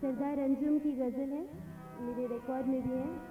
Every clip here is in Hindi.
सरदार अंजुम की गज़ल है मेरे रिकॉर्ड में भी है।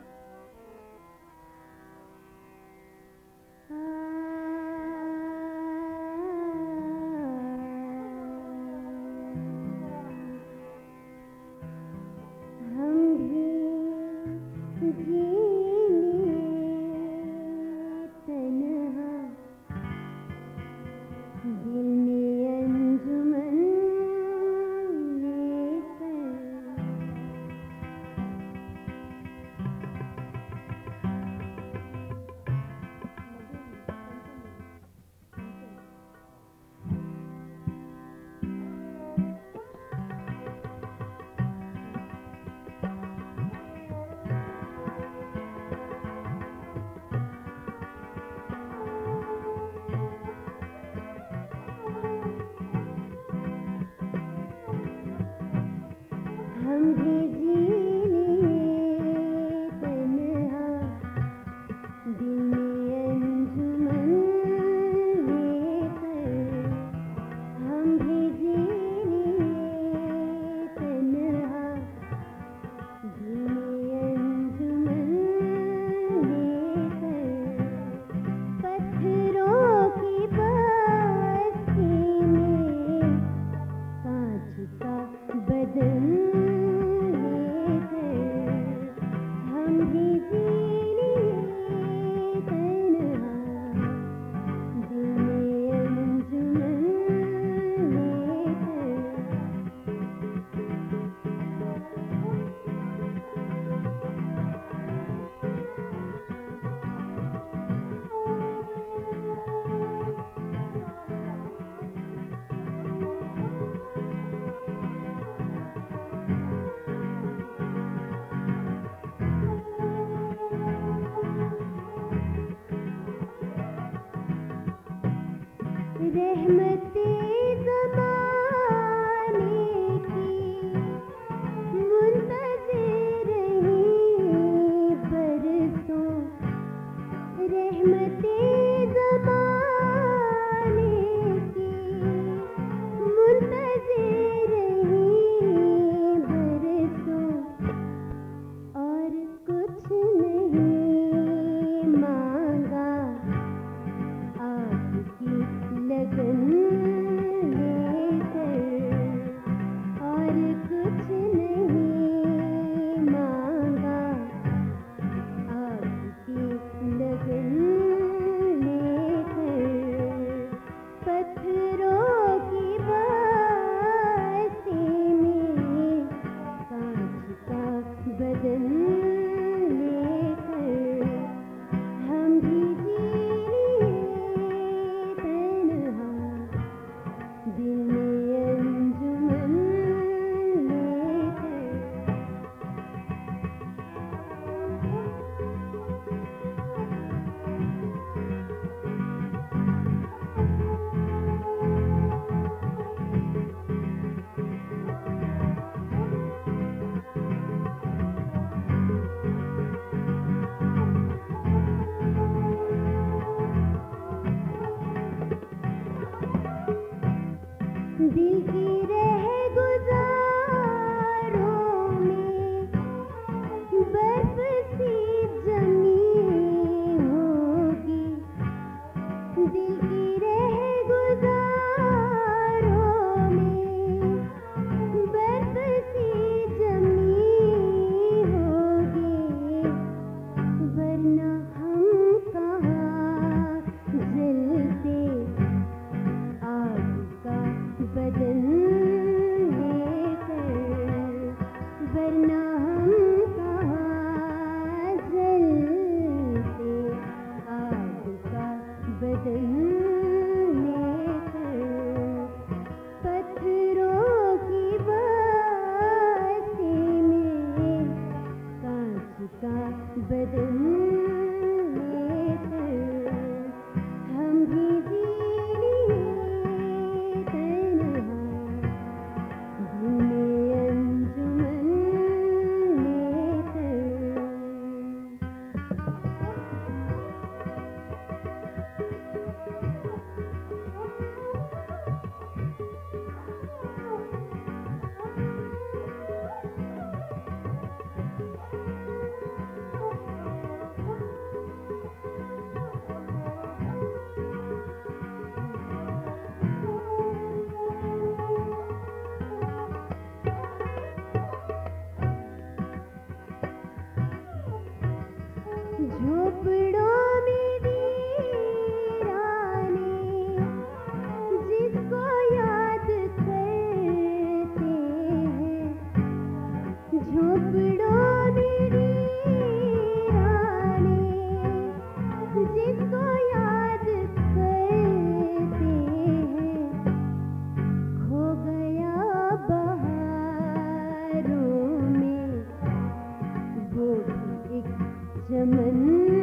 मन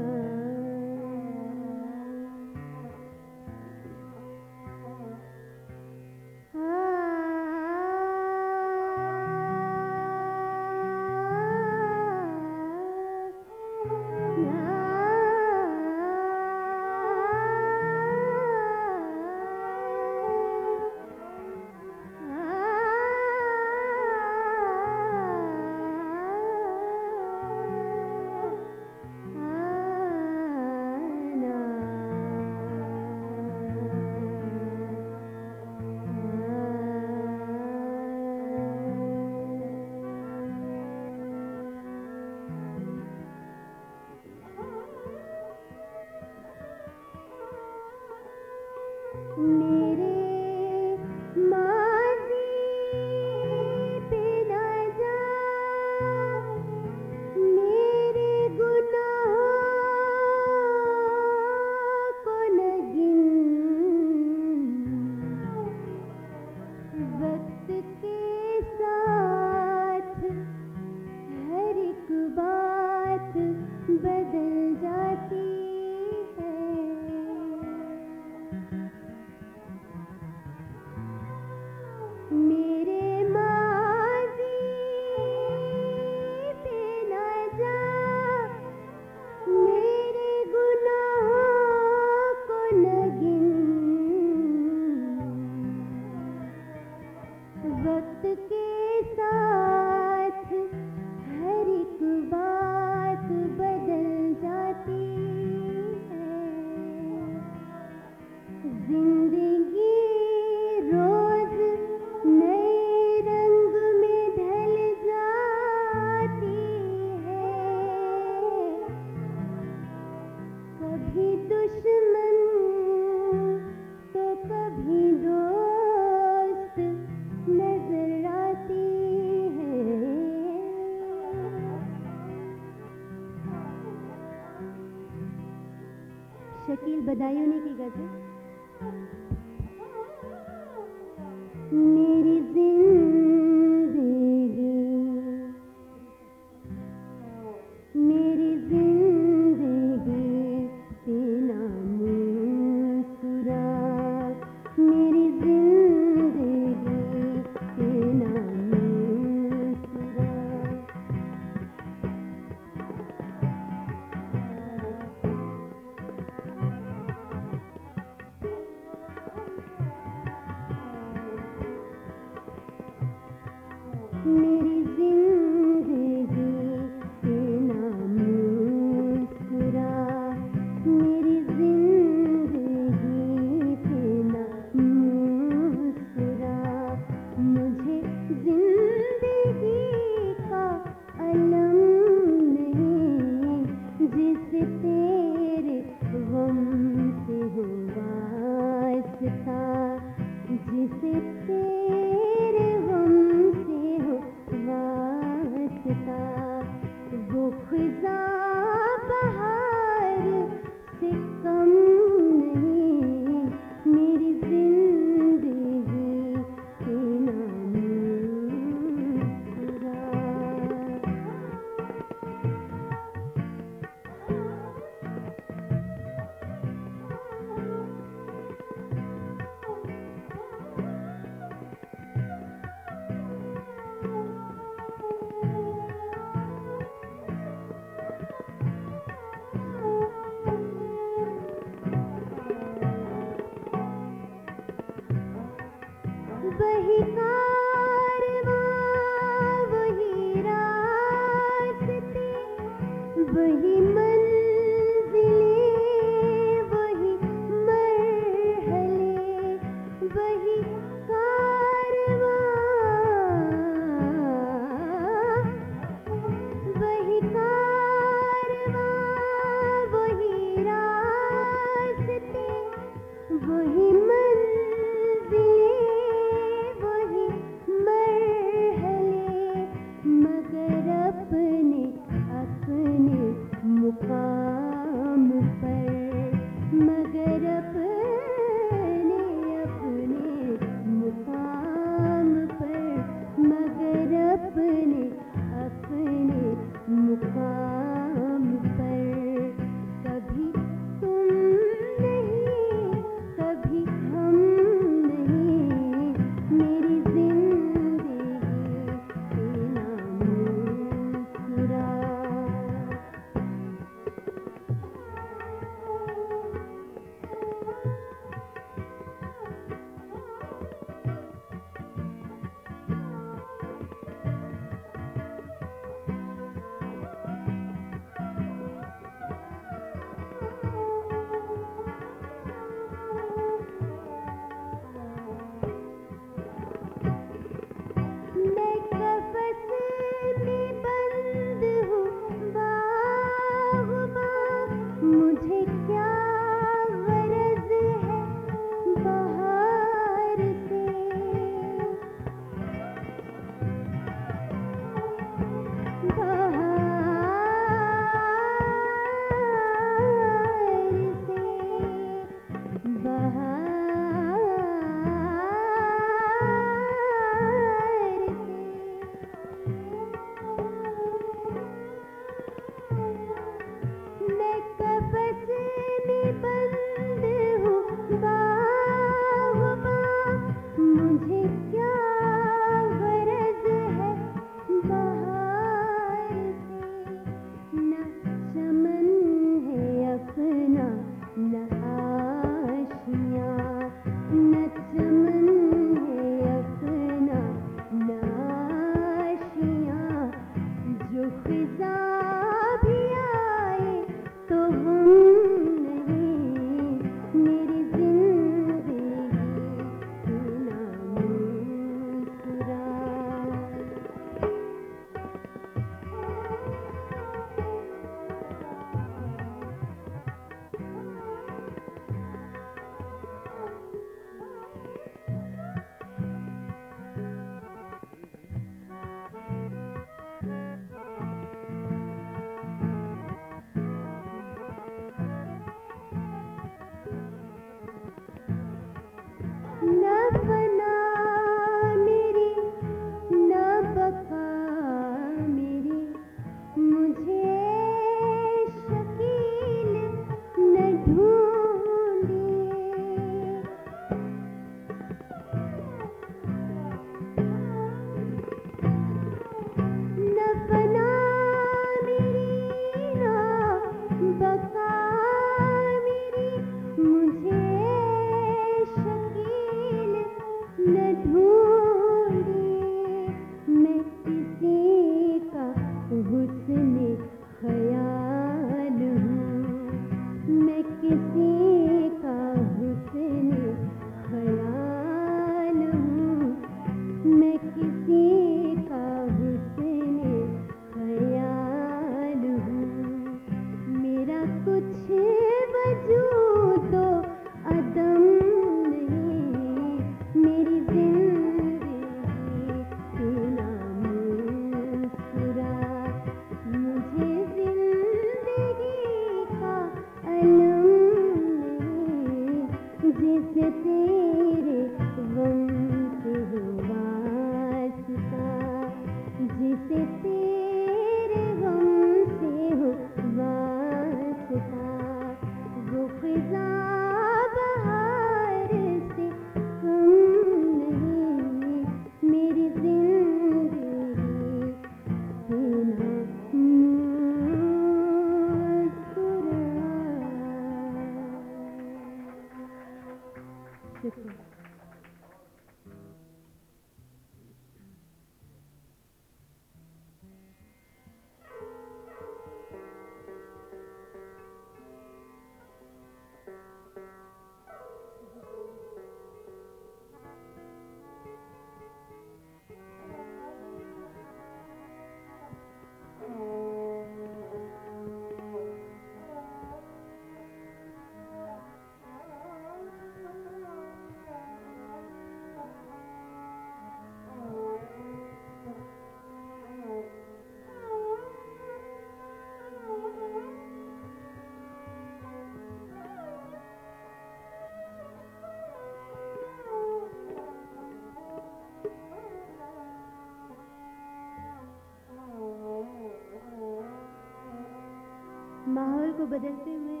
माहौल को बदलते हुए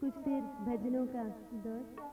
कुछ देर भजनों का दौर।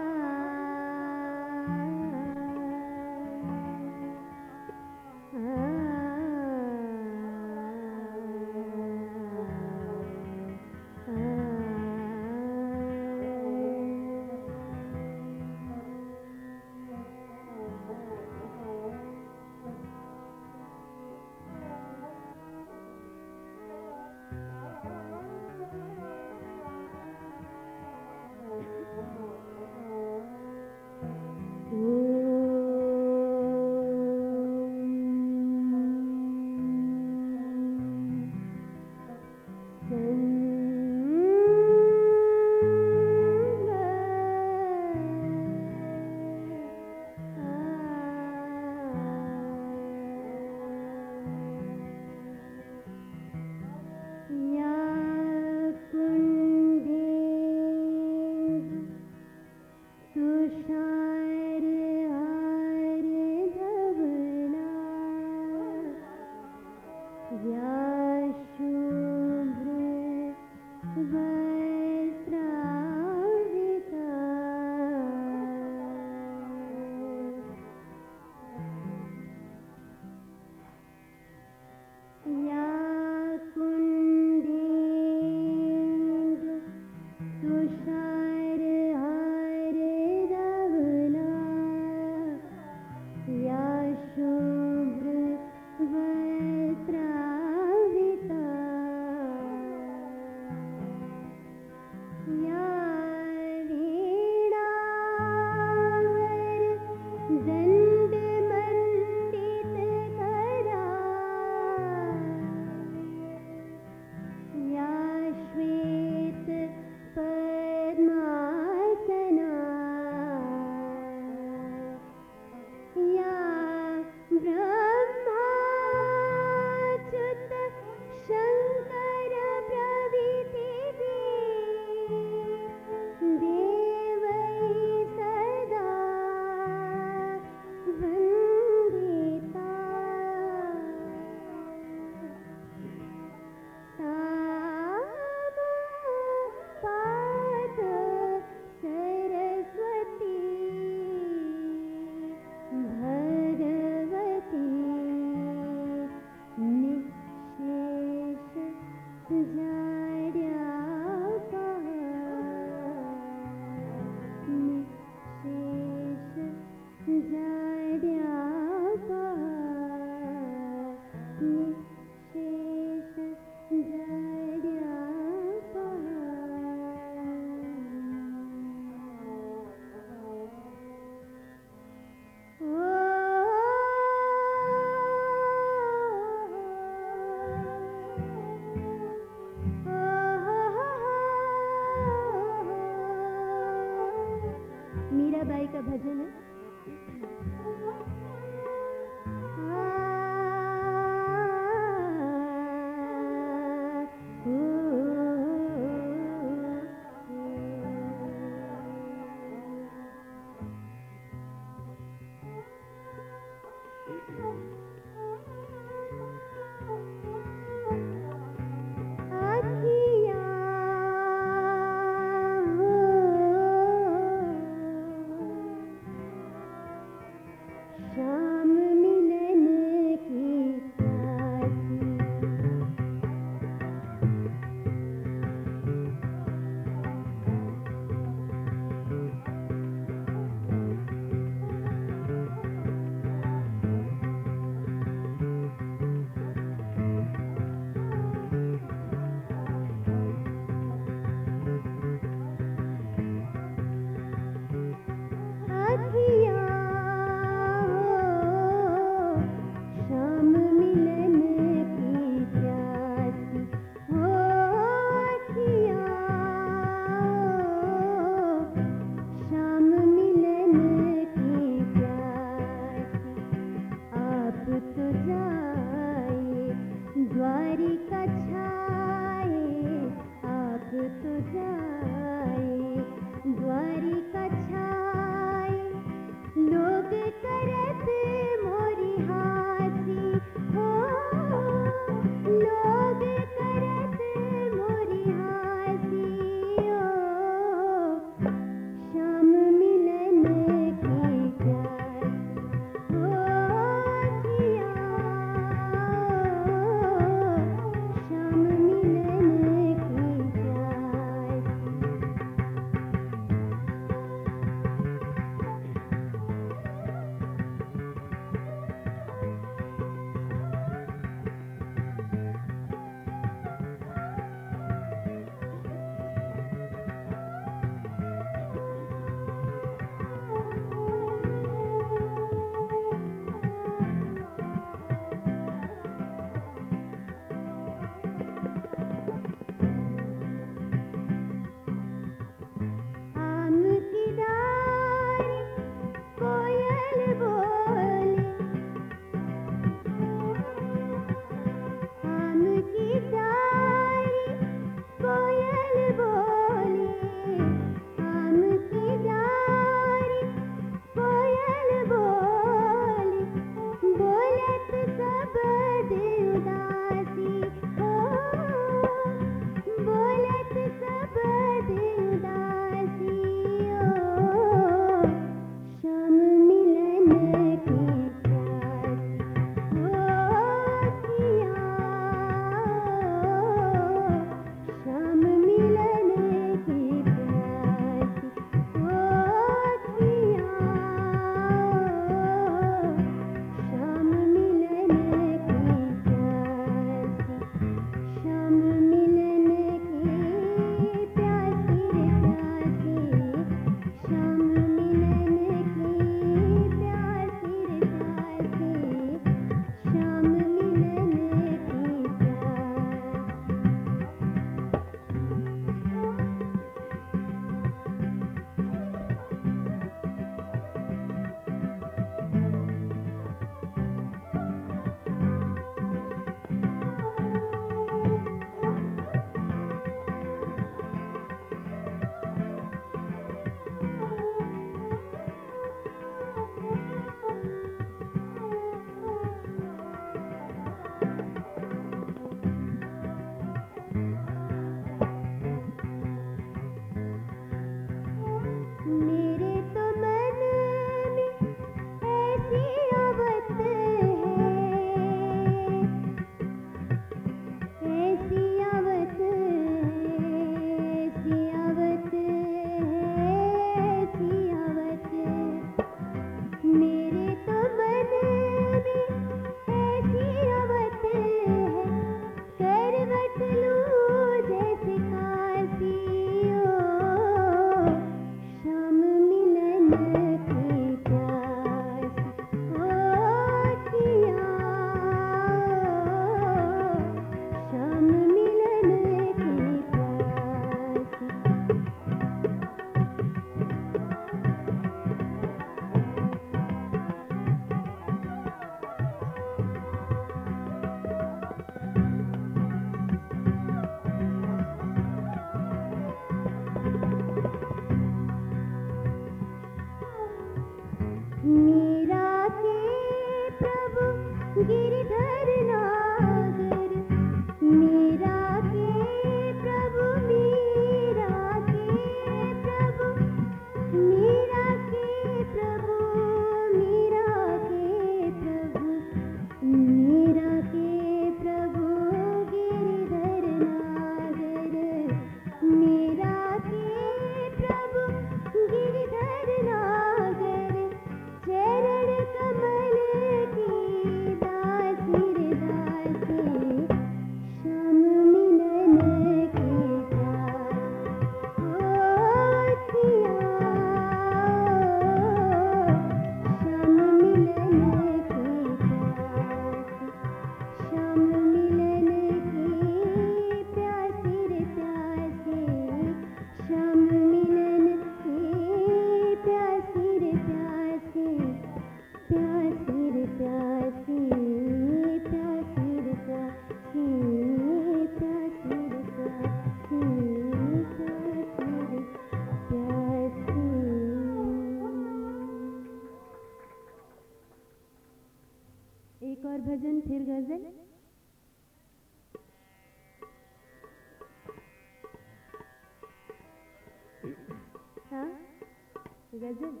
गज़ल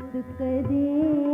मुस्करे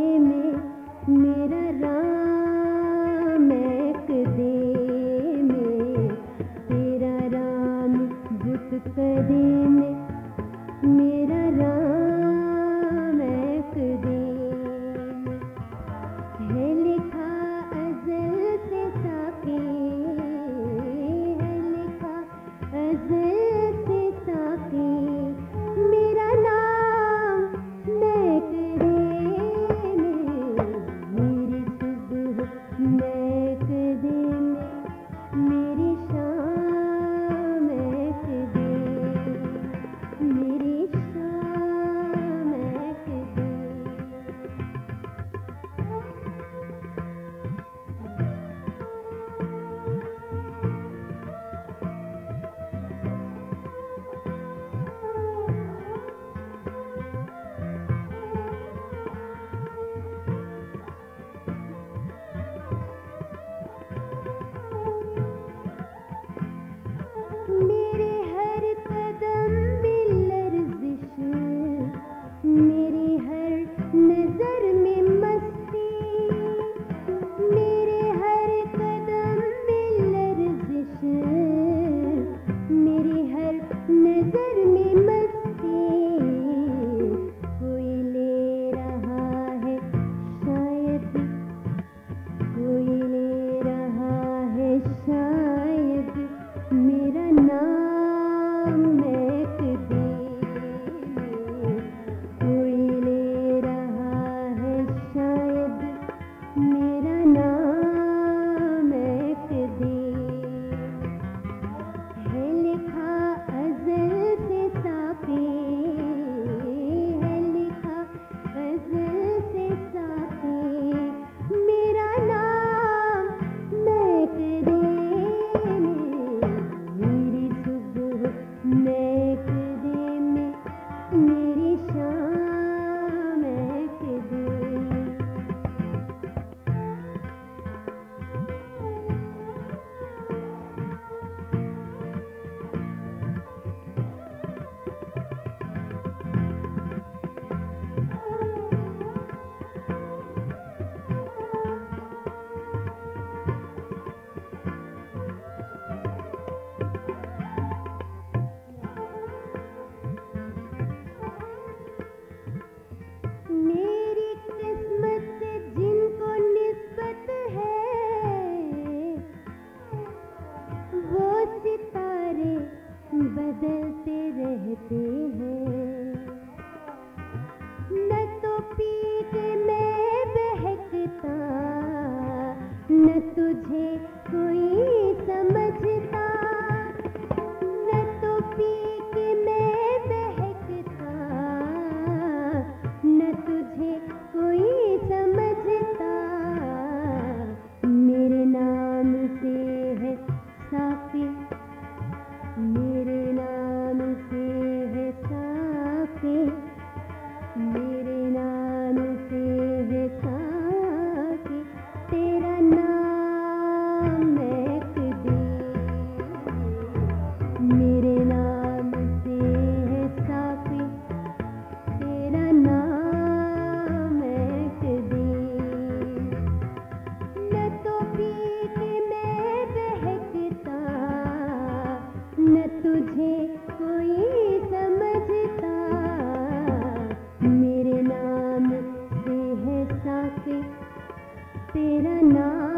के तेरा नाम